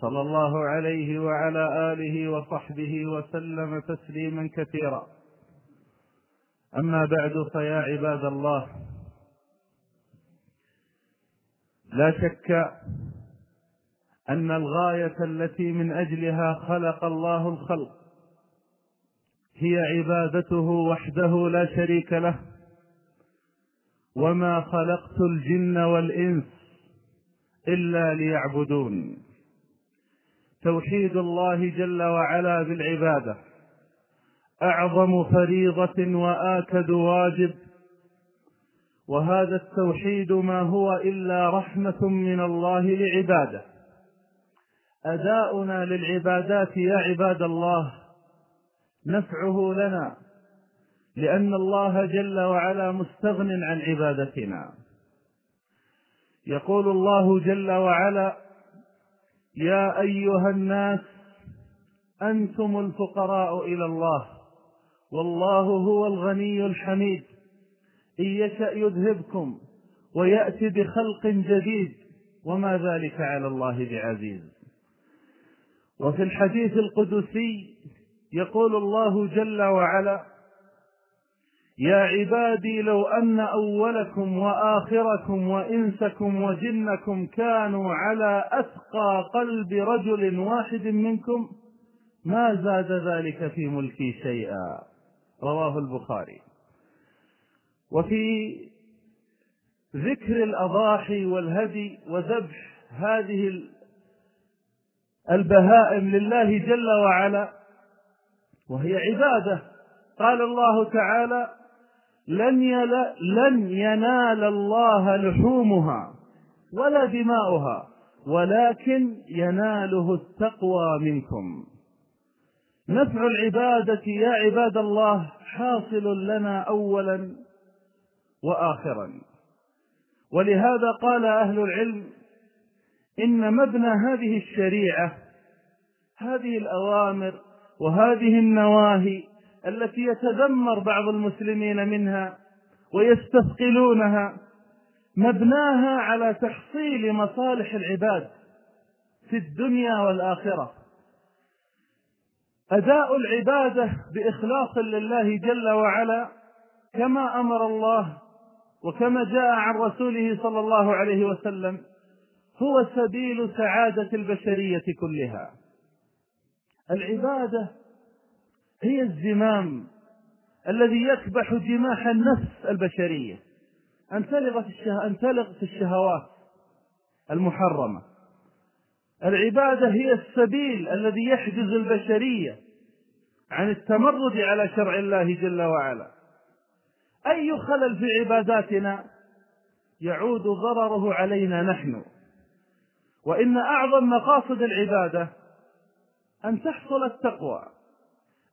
صلى الله عليه وعلى آله وصحبه وسلم تسليما كثيرا. أما بعد فيا عباد الله لا شك أن الغاية التي من أجلها خلق الله الخلق هي عبادته وحده لا شريك له وما خلقت الجن والإنس إلا ليعبدون. توحيد الله جل وعلا بالعبادة. أعظم فريضة وآكد واجب. وهذا التوحيد ما هو إلا رحمة من الله لعباده. أداؤنا للعبادات يا عباد الله نفعه لنا لأن الله جل وعلا مستغن عن عبادتنا. يقول الله جل وعلا يا أيها الناس أنتم الفقراء إلى الله والله هو الغني الحميد. إن يشأ يذهبكم ويأتي بخلق جديد وما ذلك على الله بعزيز. وفي الحديث القدسي يقول الله جل وعلا يا عبادي لو أن أولكم وآخركم وإنسكم وجنكم كانوا على أتقى قلب رجل واحد منكم ما زاد ذلك في ملكي شيئا. رواه البخاري. وفي ذكر الأضاحي والهدي وذبح هذه البهائم لله جل وعلا وهي عبادة. قال الله تعالى لن, يل... لن ينال الله لحومها ولا دماؤها ولكن يناله التقوى منكم. نفع العبادة يا عباد الله حاصل لنا أولا وآخرا. ولهذا قال أهل العلم إن مبنى هذه الشريعة هذه الأوامر وهذه النواهي التي يتذمر بعض المسلمين منها ويستثقلونها مبناها على تحصيل مصالح العباد في الدنيا والآخرة. أداء العبادة بإخلاص لله جل وعلا كما أمر الله وكما جاء عن رسوله صلى الله عليه وسلم هو سبيل سعادة البشرية كلها. العبادة هي الزمام الذي يكبح جماح النفس البشرية. أن تلغ في. أن تلغ في الشهوات المحرمة. العبادة هي السبيل الذي يحجز البشرية عن التمرد على شرع الله جل وعلا. أي خلل في عباداتنا يعود ضرره علينا نحن. وإن أعظم مقاصد العبادة أن تحصل التقوى.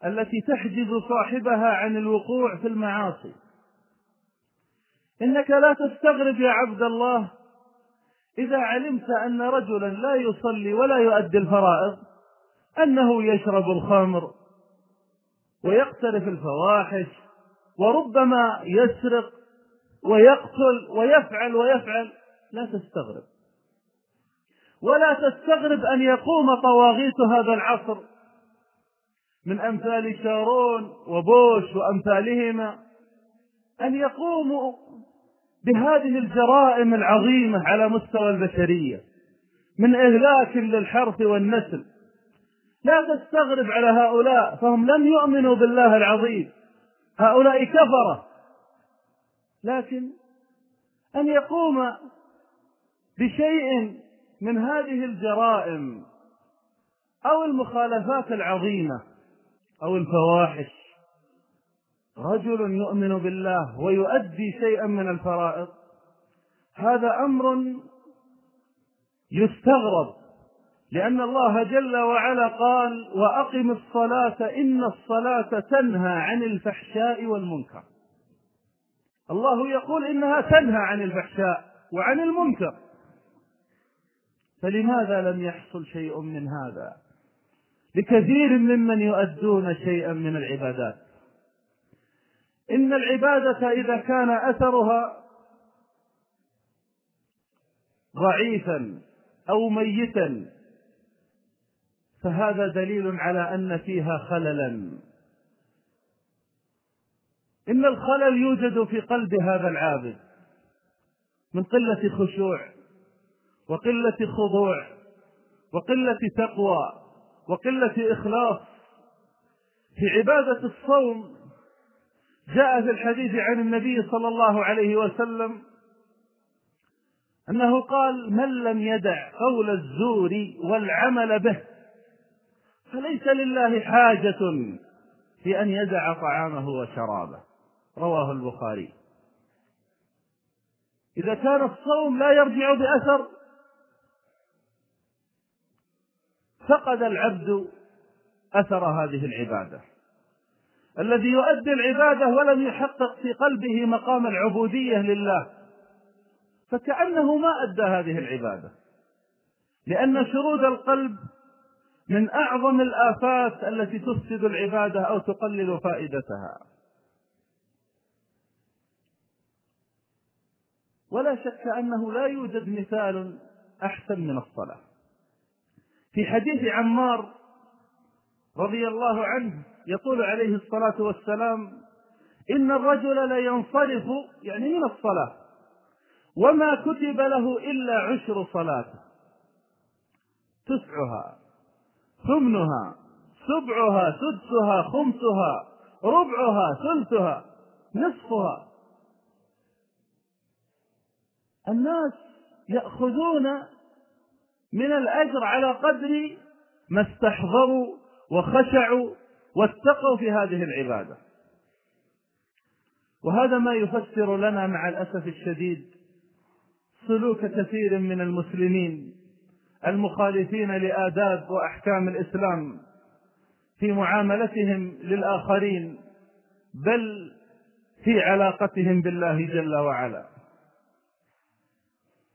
التي تحجز صاحبها عن الوقوع في المعاصي. إنك لا تستغرب يا عبد الله إذا علمت أن رجلا لا يصلي ولا يؤدي الفرائض أنه يشرب الخمر ويقترف الفواحش وربما يسرق ويقتل ويفعل ويفعل. لا تستغرب. ولا تستغرب أن يقوم طواغيت هذا العصر من أمثال شارون وبوش وأمثالهما أن يقوموا بهذه الجرائم العظيمة على مستوى البشرية من إهلاك للحرث والنسل. لا تستغرب على هؤلاء فهم لم يؤمنوا بالله العظيم. هؤلاء كفرة. لكن أن يقوم بشيء من هذه الجرائم أو المخالفات العظيمة أو الفواحش. رجل يؤمن بالله ويؤدي شيئا من الفرائض. هذا أمر يستغرب لأن الله جل وعلا قال وأقم الصلاة إن الصلاة تنهى عن الفحشاء والمنكر. الله يقول إنها تنهى عن الفحشاء وعن المنكر. فلماذا لم يحصل شيء من هذا؟ لكثير ممن يؤدون شيئا من العبادات. إن العبادة إذا كان أثرها ضعيفا أو ميتا فهذا دليل على أن فيها خللا. إن الخلل يوجد في قلب هذا العابد من قلة خشوع وقلة خضوع وقلة تقوى. وقلة إخلاص في عبادة الصوم جاء في الحديث عن النبي صلى الله عليه وسلم أنه قال من لم يدع قول الزور والعمل به فليس لله حاجة في أن يدع طعامه وشرابه. رواه البخاري. إذا كان الصوم لا يرجع بأثر فقد العبد أثر هذه العبادة. الذي يؤدي العبادة ولم يحقق في قلبه مقام العبودية لله فكأنه ما أدى هذه العبادة. لأن شرود القلب من أعظم الآفات التي تفسد العبادة أو تقلل فائدتها. ولا شك أنه لا يوجد مثال أحسن من الصلاة. في حديث عمار رضي الله عنه يقول عليه الصلاة والسلام إن الرجل لينصرف يعني من الصلاة وما كتب له إلا عشر صلاة تسعها ثمنها سبعها سدسها خمسها ربعها ثلثها نصفها. الناس يأخذون من الأجر على قدر ما استحضروا وخشعوا واتقوا في هذه العبادة. وهذا ما يفسر لنا مع الأسف الشديد سلوك كثير من المسلمين المخالفين لآداب وأحكام الإسلام في معاملتهم للآخرين بل في علاقتهم بالله جل وعلا.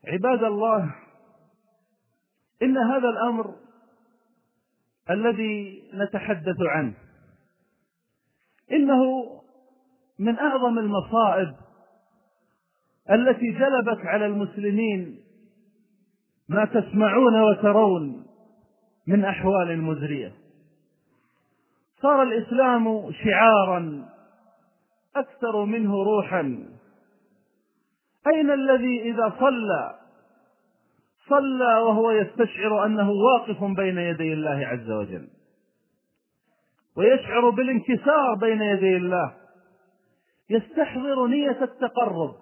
عباد الله إن هذا الأمر الذي نتحدث عنه إنه من أعظم المصائب التي جلبت على المسلمين ما تسمعون وترون من أحوال مزرية صار الإسلام شعارا أكثر منه روحا. أين الذي إذا صلى صلى وهو يستشعر أنه واقف بين يدي الله عز وجل. ويشعر بالانكسار بين يدي الله. يستحضر نية التقرب.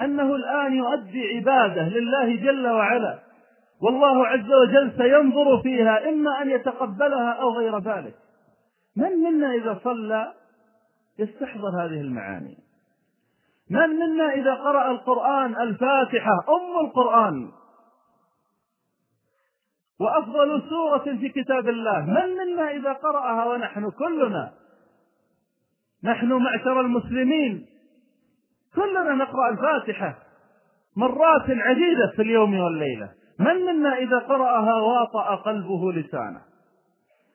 أنه الآن يؤدي عبادة لله جل وعلا. والله عز وجل سينظر فيها إما أن يتقبلها أو غير ذلك. من منا إذا صلى يستحضر هذه المعاني؟ من منا إذا قرأ القرآن الفاتحة أم القرآن؟ وأفضل سورة في كتاب الله. من منا إذا قرأها ونحن كلنا؟ نحن معشر المسلمين. كلنا نقرأ الفاتحة مرات عديدة في اليوم والليلة. من منا إذا قرأها واطأ قلبه لسانه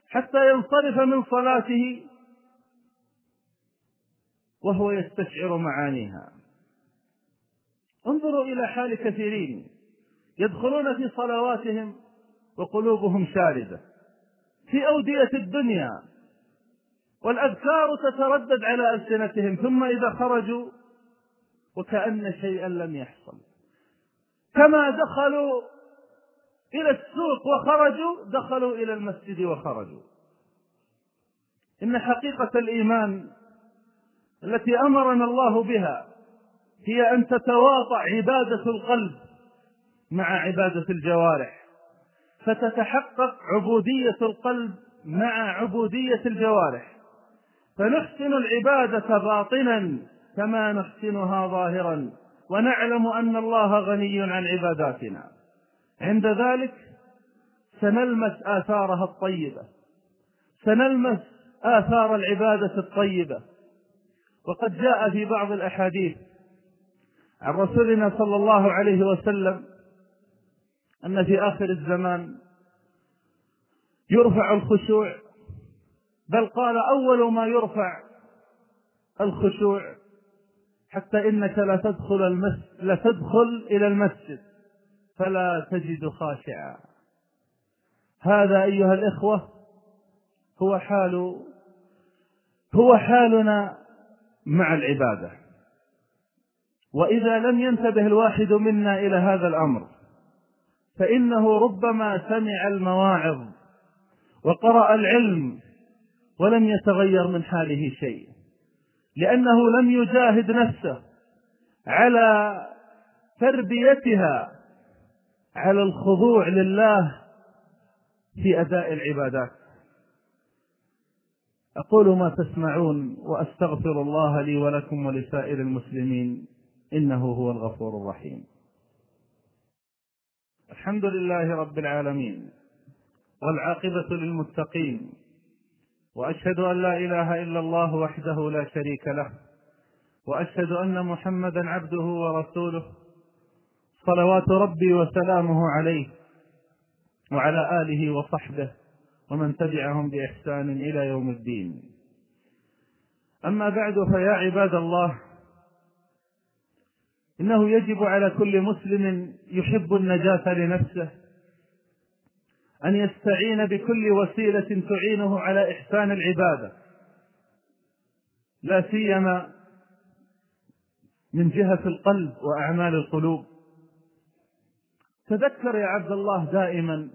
حتى ينصرف من صلاته وهو يستشعر معانيها. انظروا إلى حال كثيرين يدخلون في صلواتهم وقلوبهم شاردة. في أودية الدنيا والأذكار تتردد على ألسنتهم ثم إذا خرجوا وكأن شيئا لم يحصل. كما دخلوا إلى السوق وخرجوا دخلوا إلى المسجد وخرجوا. إن حقيقة الإيمان التي أمرنا الله بها هي أن تتواطأ عبادة القلب مع عبادة الجوارح. فتتحقق عبودية القلب مع عبودية الجوارح. فنحسن العبادة باطنا كما نحسنها ظاهرا ونعلم أن الله غني عن عباداتنا. عند ذلك سنلمس آثارها الطيبة. سنلمس آثار العبادة الطيبة. وقد جاء في بعض الأحاديث عن رسولنا صلى الله عليه وسلم أن في آخر الزمان يرفع الخشوع بل قال أول ما يرفع الخشوع حتى إنك لا تدخل المسجد لا تدخل إلى المسجد فلا تجد خاشعا. هذا أيها الإخوة هو حال هو حالنا مع العبادة. وإذا لم ينتبه الواحد منا إلى هذا الأمر فإنه ربما سمع المواعظ وقرأ العلم ولم يتغير من حاله شيء لأنه لم يجاهد نفسه على تربيتها على الخضوع لله في أداء العبادات. أقول ما تسمعون وأستغفر الله لي ولكم ولسائر المسلمين إنه هو الغفور الرحيم. الحمد لله رب العالمين والعاقبة للمتقين وأشهد أن لا إله إلا الله وحده لا شريك له وأشهد أن محمدا عبده ورسوله صلوات ربي وسلامه عليه وعلى آله وصحبه ومن تبعهم بإحسان إلى يوم الدين. أما بعد فيا عباد الله إنه يجب على كل مسلم يحب النجاة لنفسه أن يستعين بكل وسيلة تعينه على إحسان العبادة لا سيما من جهة القلب وأعمال القلوب. تذكر يا عبد الله دائما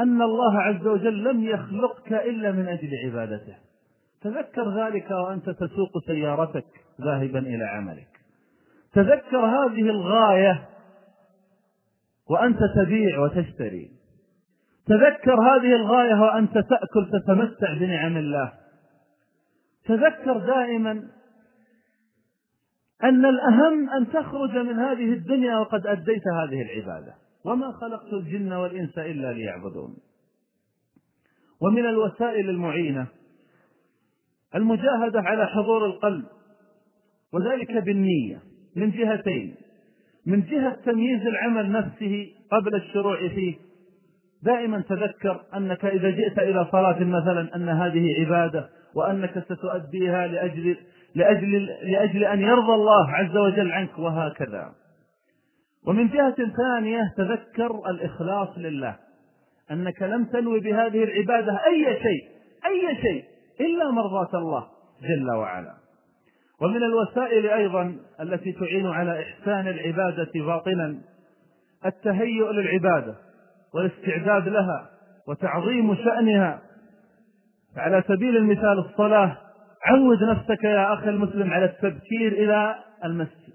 أن الله عز وجل لم يخلقك إلا من أجل عبادته. تذكر ذلك وأنت تسوق سيارتك ذاهبا إلى عملك. تذكر هذه الغاية وأنت تبيع وتشتري. تذكر هذه الغاية وأنت تأكل تتمتع بنعم الله. تذكر دائما أن الأهم أن تخرج من هذه الدنيا وقد أديت هذه العبادة. وما خلقت الجن والإنس إلا ليعبدون. ومن الوسائل المعينة المجاهدة على حضور القلب وذلك بالنية. من جهتين. من جهة تمييز العمل نفسه قبل الشروع فيه. دائما تذكر أنك إذا جئت إلى صلاة مثلا أن هذه عبادة وأنك ستؤديها لأجل لأجل لأجل أن يرضى الله عز وجل عنك وهكذا. ومن جهة ثانية تذكر الإخلاص لله. أنك لم تنوي بهذه العبادة أي شيء أي شيء إلا مرضاة الله جل وعلا. ومن الوسائل أيضا التي تعين على إحسان العبادة باطنا التهيؤ للعبادة والاستعداد لها وتعظيم شأنها. على سبيل المثال الصلاة عود نفسك يا أخي المسلم على التبكير إلى المسجد.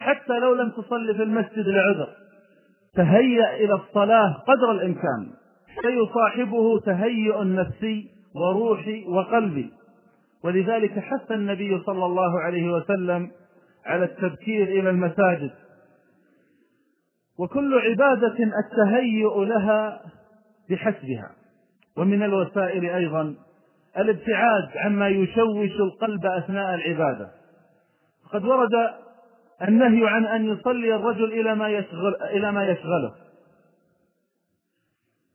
حتى لو لم تصلي في المسجد لعذر تهيأ إلى الصلاة قدر الإمكان. فيصاحبه تهيؤ نفسي وروحي وقلبي. ولذلك حث النبي صلى الله عليه وسلم على التبكير إلى المساجد. وكل عبادة التهيؤ لها بحسبها. ومن الوسائل أيضا الابتعاد عما يشوش القلب أثناء العبادة. قد ورد النهي عن أن يصلي الرجل إلى ما يشغل إلى ما يشغله.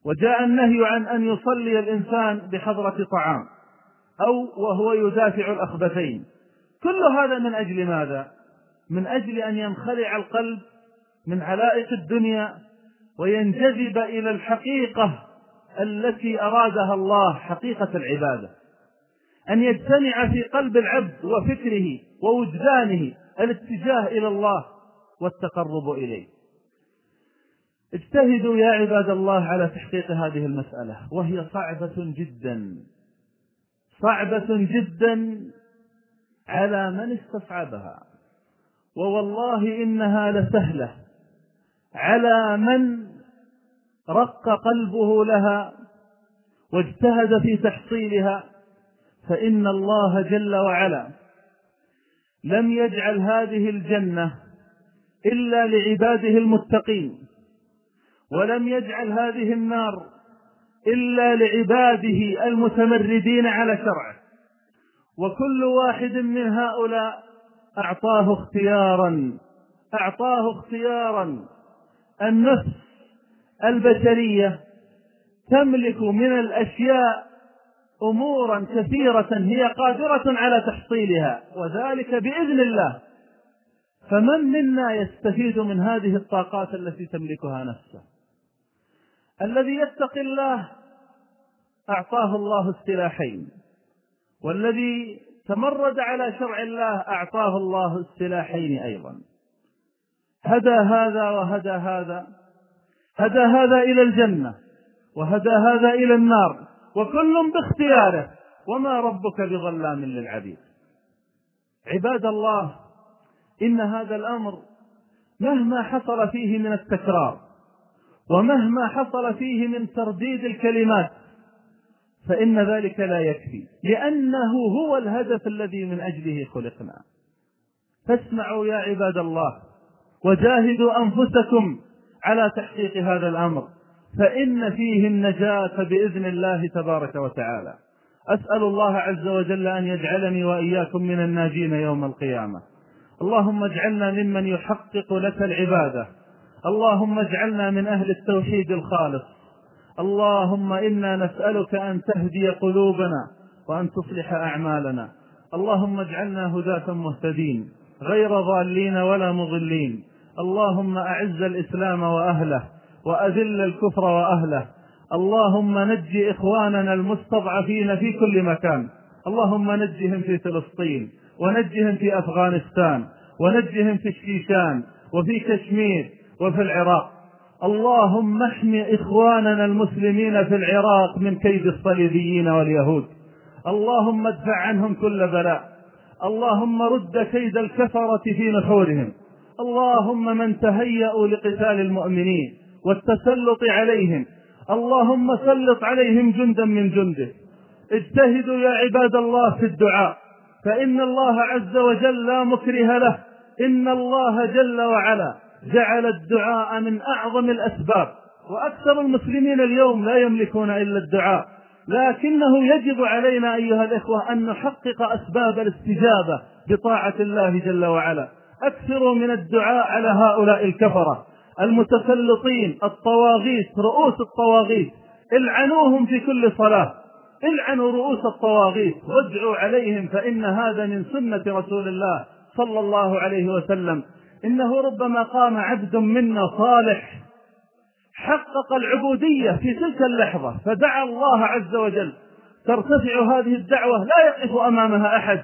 وجاء النهي عن أن يصلي الإنسان بحضرة طعام. أو وهو يدافع الأخبثين. كل هذا من أجل ماذا؟ من أجل أن ينخلع القلب من علائق الدنيا وينجذب إلى الحقيقة التي أرادها الله حقيقة العبادة. أن يجتمع في قلب العبد وفكره ووجدانه الاتجاه إلى الله والتقرب إليه. اجتهدوا يا عباد الله على تحقيق هذه المسألة وهي صعبة جدا. صعبة جدا على من استصعبها. ووالله إنها لسهلة. على من رق قلبه لها واجتهد في تحصيلها فإن الله جل وعلا لم يجعل هذه الجنة إلا لعباده المتقين ولم يجعل هذه النار إلا لعباده المتمردين على شرعه. وكل واحد من هؤلاء أعطاه اختيارا أعطاه اختيارا. النفس البشرية تملك من الأشياء أمورا كثيرة هي قادرة على تحصيلها وذلك بإذن الله. فمن منا يستفيد من هذه الطاقات التي تملكها نفسه؟ الذي يتقي الله أعطاه الله السلاحين والذي تمرد على شرع الله أعطاه الله السلاحين أيضا. هدى هذا وهدى هذا هدى هذا إلى الجنة وهدى هذا إلى النار وكل باختياره وما ربك بظلام للعبيد. عباد الله إن هذا الأمر مهما حصل فيه من التكرار ومهما حصل فيه من ترديد الكلمات فإن ذلك لا يكفي لأنه هو الهدف الذي من أجله خلقنا. فاسمعوا يا عباد الله وجاهدوا أنفسكم على تحقيق هذا الأمر فإن فيه النجاة بإذن الله تبارك وتعالى. أسأل الله عز وجل أن يجعلني وإياكم من الناجين يوم القيامة. اللهم اجعلنا ممن يحقق لك العبادة اللهم اجعلنا من أهل التوحيد الخالص. اللهم إنا نسألك أن تهدي قلوبنا وأن تصلح أعمالنا. اللهم اجعلنا هداة مهتدين غير ضالين ولا مضلين. اللهم أعز الإسلام وأهله وأذل الكفر وأهله. اللهم نج إخواننا المستضعفين في كل مكان. اللهم نجهم في فلسطين ونجهم في أفغانستان ونجهم في الشيشان وفي كشمير وفي العراق. اللهم احمي إخواننا المسلمين في العراق من كيد الصليبيين واليهود. اللهم ادفع عنهم كل بلاء. اللهم رد كيد الكفرة في نحورهم. اللهم من تهيأوا لقتال المؤمنين والتسلط عليهم. اللهم سلط عليهم جندا من جنده. اجتهدوا يا عباد الله في الدعاء. فإن الله عز وجل لا مكره له. إن الله جل وعلا جعل الدعاء من أعظم الأسباب وأكثر المسلمين اليوم لا يملكون إلا الدعاء. لكنه يجب علينا أيها الإخوة أن نحقق أسباب الاستجابة بطاعة الله جل وعلا. أكثروا من الدعاء على هؤلاء الكفرة. المتسلطين الطواغيت رؤوس الطواغيت. العنوهم في كل صلاة. العنوا رؤوس الطواغيت. وادعوا عليهم فإن هذا من سنة رسول الله صلى الله عليه وسلم. إنه ربما قام عبد منا صالح حقق العبودية في تلك اللحظة فدعا الله عز وجل. ترتفع هذه الدعوة لا يقف أمامها أحد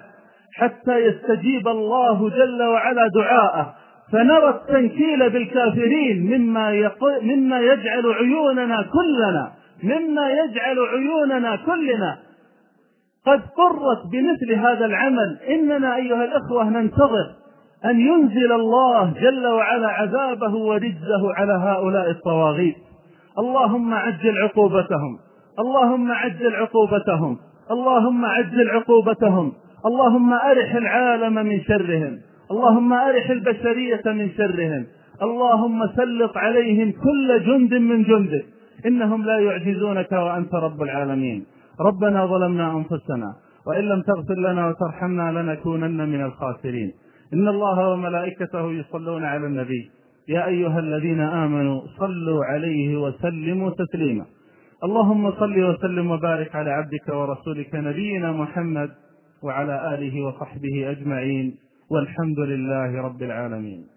حتى يستجيب الله جل وعلا دعاءه. فنرى التنكيل بالكافرين مما مما يجعل عيوننا كلنا مما يجعل عيوننا كلنا. قد قرت بمثل هذا العمل. إننا أيها الأخوة ننتظر. أن ينزل الله جل وعلا عذابه ورجزه على هؤلاء الطواغيت اللهم عجل عقوبتهم. اللهم عجل عقوبتهم. اللهم عجل عقوبتهم. اللهم أرح العالم من شرهم. اللهم أرح البشرية من شرهم. اللهم سلط عليهم كل جند من جندك إنهم لا يعجزونك وأنت رب العالمين. ربنا ظلمنا أنفسنا. وإن لم تغفر لنا وترحمنا لنكونن من الخاسرين. إن الله وملائكته يصلون على النبي. يا أيها الذين آمنوا صلوا عليه وسلموا تسليما. اللهم صل وسلم وبارك على عبدك ورسولك نبينا محمد وعلى آله وصحبه أجمعين. والحمد لله رب العالمين.